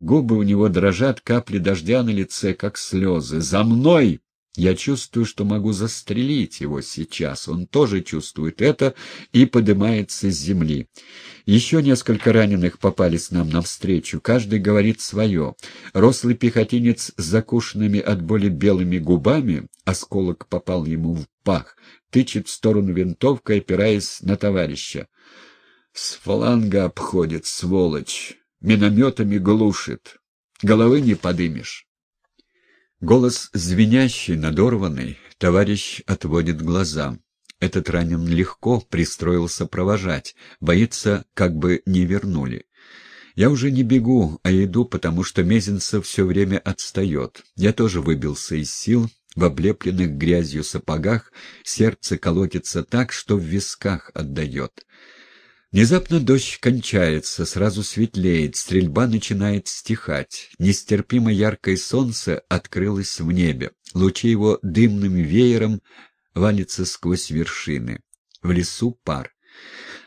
Губы у него дрожат, капли дождя на лице, как слезы. «За мной!» Я чувствую, что могу застрелить его сейчас. Он тоже чувствует это и поднимается с земли. Еще несколько раненых попались нам навстречу. Каждый говорит свое. Рослый пехотинец с закушенными от боли белыми губами, осколок попал ему в пах, тычет в сторону винтовкой, опираясь на товарища. С фланга обходит, сволочь, минометами глушит. Головы не подымешь. Голос звенящий, надорванный, товарищ отводит глаза. Этот ранен легко пристроился провожать, боится, как бы не вернули. Я уже не бегу, а иду, потому что Мезенцев все время отстает. Я тоже выбился из сил, в облепленных грязью сапогах сердце колотится так, что в висках отдает. Внезапно дождь кончается, сразу светлеет, стрельба начинает стихать. Нестерпимо яркое солнце открылось в небе. Лучи его дымным веером валятся сквозь вершины. В лесу пар.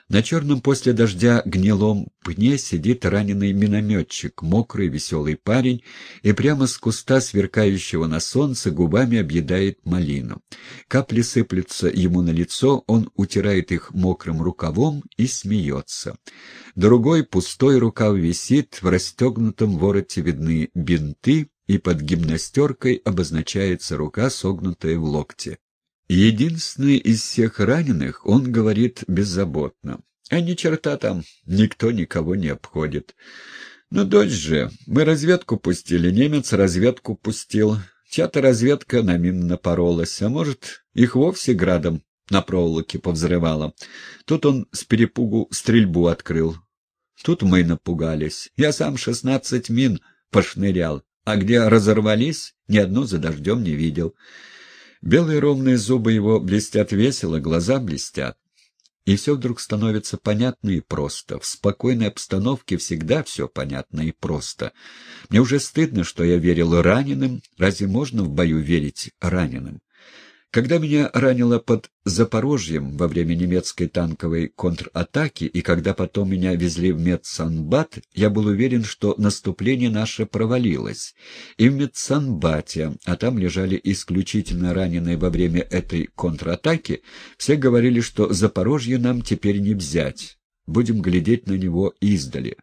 На черном после дождя гнилом пне сидит раненый минометчик, мокрый веселый парень, и прямо с куста, сверкающего на солнце, губами объедает малину. Капли сыплются ему на лицо, он утирает их мокрым рукавом и смеется. Другой пустой рукав висит, в расстегнутом вороте видны бинты, и под гимнастеркой обозначается рука, согнутая в локте. Единственный из всех раненых, он говорит беззаботно. А ни черта там, никто никого не обходит. Ну, дочь же, мы разведку пустили, немец разведку пустил. Чья-то разведка на мин напоролась, а может, их вовсе градом на проволоке повзрывало. Тут он с перепугу стрельбу открыл. Тут мы напугались. Я сам шестнадцать мин пошнырял, а где разорвались, ни одну за дождем не видел. Белые ровные зубы его блестят весело, глаза блестят. И все вдруг становится понятно и просто. В спокойной обстановке всегда все понятно и просто. Мне уже стыдно, что я верил раненым. Разве можно в бою верить раненым? Когда меня ранило под Запорожьем во время немецкой танковой контратаки, и когда потом меня везли в Медсанбат, я был уверен, что наступление наше провалилось. И в Медсанбате, а там лежали исключительно раненые во время этой контратаки, все говорили, что Запорожье нам теперь не взять. Будем глядеть на него издали.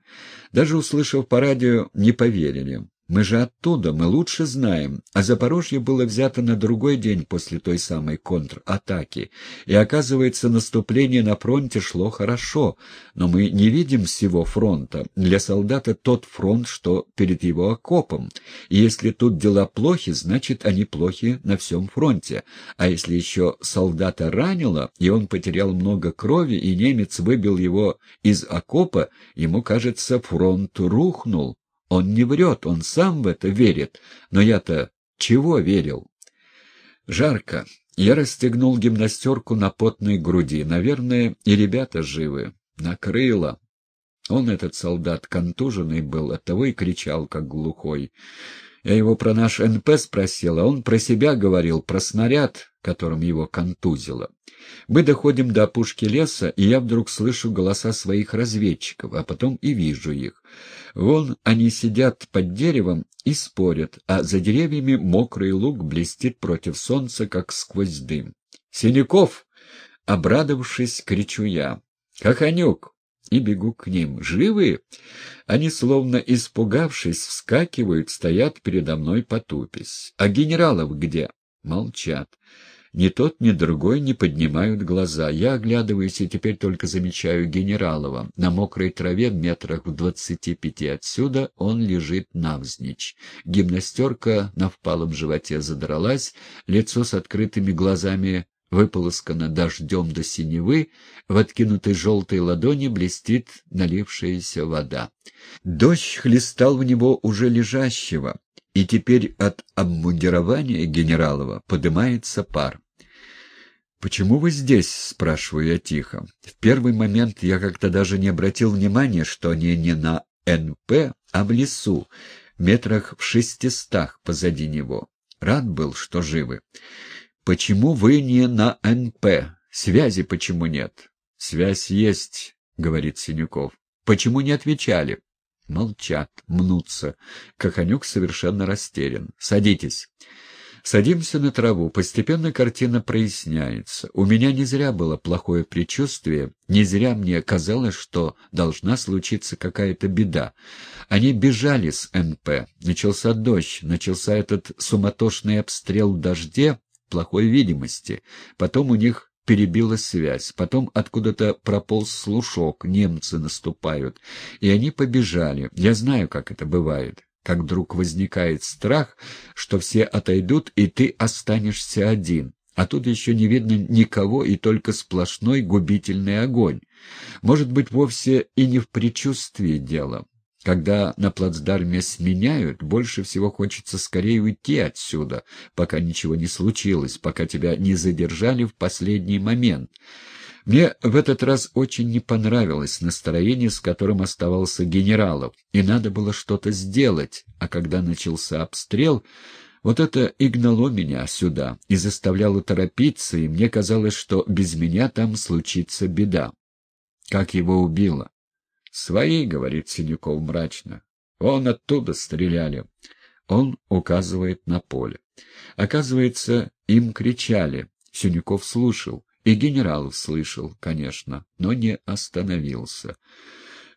Даже услышав по радио, не поверили. Мы же оттуда, мы лучше знаем. А Запорожье было взято на другой день после той самой контратаки. И, оказывается, наступление на фронте шло хорошо. Но мы не видим всего фронта. Для солдата тот фронт, что перед его окопом. И если тут дела плохи, значит, они плохи на всем фронте. А если еще солдата ранило, и он потерял много крови, и немец выбил его из окопа, ему кажется, фронт рухнул. Он не врет, он сам в это верит. Но я-то чего верил? Жарко. Я расстегнул гимнастерку на потной груди. Наверное, и ребята живы. Накрыло. Он, этот солдат, контуженный был, оттого и кричал, как глухой. Я его про наш НП спросил, а он про себя говорил, про снаряд, которым его контузило. Мы доходим до опушки леса, и я вдруг слышу голоса своих разведчиков, а потом и вижу их. Вон они сидят под деревом и спорят, а за деревьями мокрый луг блестит против солнца, как сквозь дым. «Синяков!» — обрадовавшись, кричу я. «Хохонюк!» И бегу к ним. «Живы?» Они, словно испугавшись, вскакивают, стоят передо мной потупясь. «А генералов где?» Молчат. Ни тот, ни другой не поднимают глаза. Я оглядываюсь и теперь только замечаю Генералова. На мокрой траве, метрах в двадцати пяти отсюда, он лежит навзничь. Гимнастерка на впалом животе задралась, лицо с открытыми глазами выполоскано дождем до синевы, в откинутой желтой ладони блестит налившаяся вода. Дождь хлестал в него уже лежащего, и теперь от обмундирования генералова поднимается пар. «Почему вы здесь?» — спрашиваю я тихо. В первый момент я как-то даже не обратил внимания, что они не на НП, а в лесу, метрах в шестистах позади него. Рад был, что живы. «Почему вы не на НП? Связи почему нет?» «Связь есть», — говорит Синюков. «Почему не отвечали?» Молчат, мнутся. Каханюк совершенно растерян. «Садитесь». Садимся на траву. Постепенно картина проясняется. У меня не зря было плохое предчувствие, не зря мне казалось, что должна случиться какая-то беда. Они бежали с НП. Начался дождь, начался этот суматошный обстрел в дожде, плохой видимости. Потом у них перебила связь. Потом откуда-то прополз слушок, немцы наступают. И они побежали. Я знаю, как это бывает как вдруг возникает страх, что все отойдут, и ты останешься один. А тут еще не видно никого, и только сплошной губительный огонь. Может быть, вовсе и не в предчувствии дело. Когда на плацдарме сменяют, больше всего хочется скорее уйти отсюда, пока ничего не случилось, пока тебя не задержали в последний момент. Мне в этот раз очень не понравилось настроение, с которым оставался генералов, и надо было что-то сделать, а когда начался обстрел, вот это и гнало меня сюда, и заставляло торопиться, и мне казалось, что без меня там случится беда. Как его убило? «Свои», — говорит Синяков мрачно. «Он оттуда стреляли». Он указывает на поле. Оказывается, им кричали. Синяков слушал. И генерал слышал, конечно, но не остановился.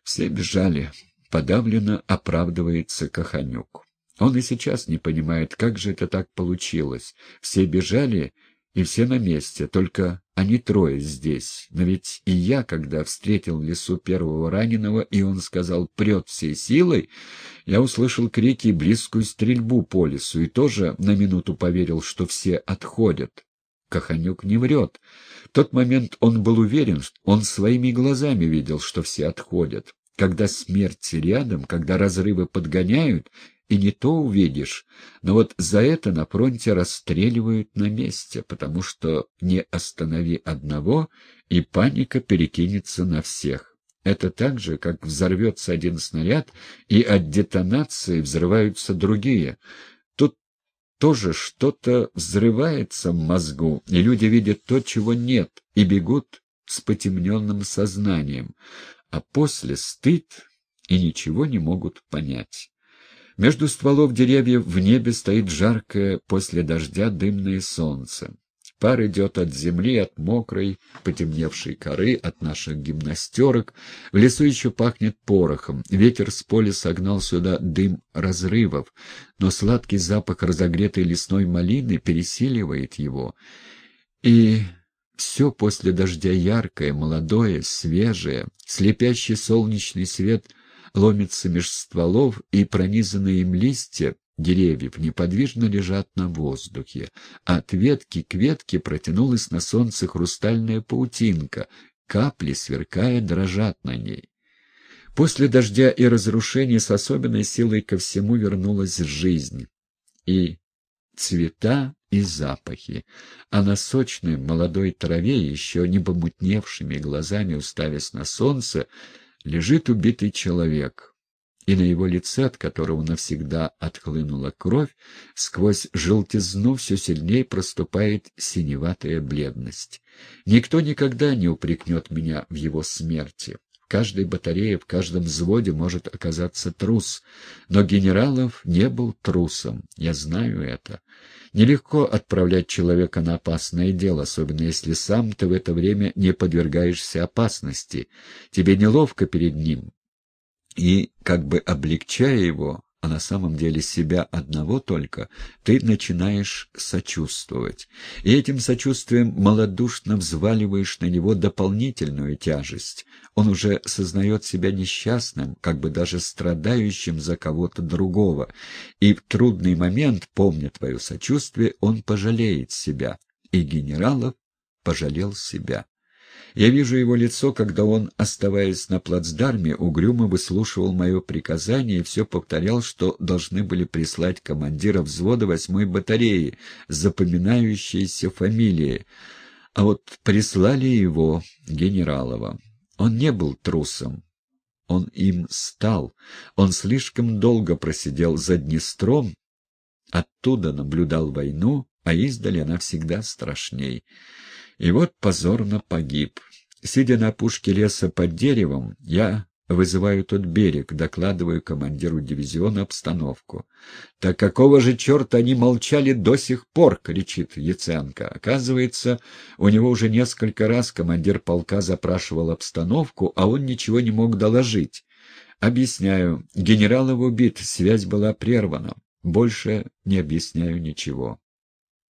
Все бежали. Подавленно оправдывается Каханюк. Он и сейчас не понимает, как же это так получилось. Все бежали, и все на месте, только они трое здесь. Но ведь и я, когда встретил в лесу первого раненого, и он сказал «прет всей силой», я услышал крики и близкую стрельбу по лесу, и тоже на минуту поверил, что все отходят. Каханюк не врет. В тот момент он был уверен, он своими глазами видел, что все отходят. Когда смерть рядом, когда разрывы подгоняют, и не то увидишь, но вот за это на фронте расстреливают на месте, потому что не останови одного, и паника перекинется на всех. Это так же, как взорвется один снаряд, и от детонации взрываются другие — тоже что-то взрывается в мозгу, и люди видят то, чего нет, и бегут с потемненным сознанием, а после стыд и ничего не могут понять. Между стволов деревьев в небе стоит жаркое после дождя дымное солнце. Пар идет от земли, от мокрой, потемневшей коры, от наших гимнастерок. В лесу еще пахнет порохом. Ветер с поля согнал сюда дым разрывов, но сладкий запах разогретой лесной малины пересиливает его. И все после дождя яркое, молодое, свежее, слепящий солнечный свет ломится меж стволов, и пронизанные им листья деревьев неподвижно лежат на воздухе, от ветки к ветке протянулась на солнце хрустальная паутинка, капли, сверкая, дрожат на ней. После дождя и разрушений с особенной силой ко всему вернулась жизнь. И цвета, и запахи, а на сочной молодой траве, еще не помутневшими глазами уставясь на солнце, лежит убитый человек — и на его лице, от которого навсегда отхлынула кровь, сквозь желтизну все сильнее проступает синеватая бледность. Никто никогда не упрекнет меня в его смерти. В каждой батарее, в каждом взводе может оказаться трус, но генералов не был трусом, я знаю это. Нелегко отправлять человека на опасное дело, особенно если сам ты в это время не подвергаешься опасности. Тебе неловко перед ним, и, как бы облегчая его, а на самом деле себя одного только, ты начинаешь сочувствовать. И этим сочувствием малодушно взваливаешь на него дополнительную тяжесть. Он уже сознает себя несчастным, как бы даже страдающим за кого-то другого. И в трудный момент, помня твое сочувствие, он пожалеет себя. И генералов пожалел себя. Я вижу его лицо, когда он, оставаясь на плацдарме, угрюмо выслушивал мое приказание и все повторял, что должны были прислать командира взвода восьмой батареи с запоминающейся фамилией. А вот прислали его, генералова. Он не был трусом. Он им стал. Он слишком долго просидел за Днестром, оттуда наблюдал войну, а издали она всегда страшней. И вот позорно погиб. Сидя на опушке леса под деревом, я вызываю тот берег, докладываю командиру дивизиона обстановку. «Так какого же черта они молчали до сих пор?» — кричит Яценко. Оказывается, у него уже несколько раз командир полка запрашивал обстановку, а он ничего не мог доложить. Объясняю, генерал убит, связь была прервана. Больше не объясняю ничего.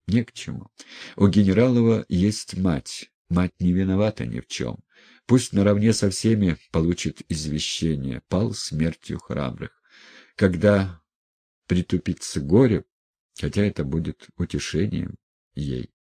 Не к чему. У Генералова есть мать. Мать не виновата ни в чем. Пусть наравне со всеми получит извещение. Пал смертью храбрых. Когда притупится горе, хотя это будет утешением ей.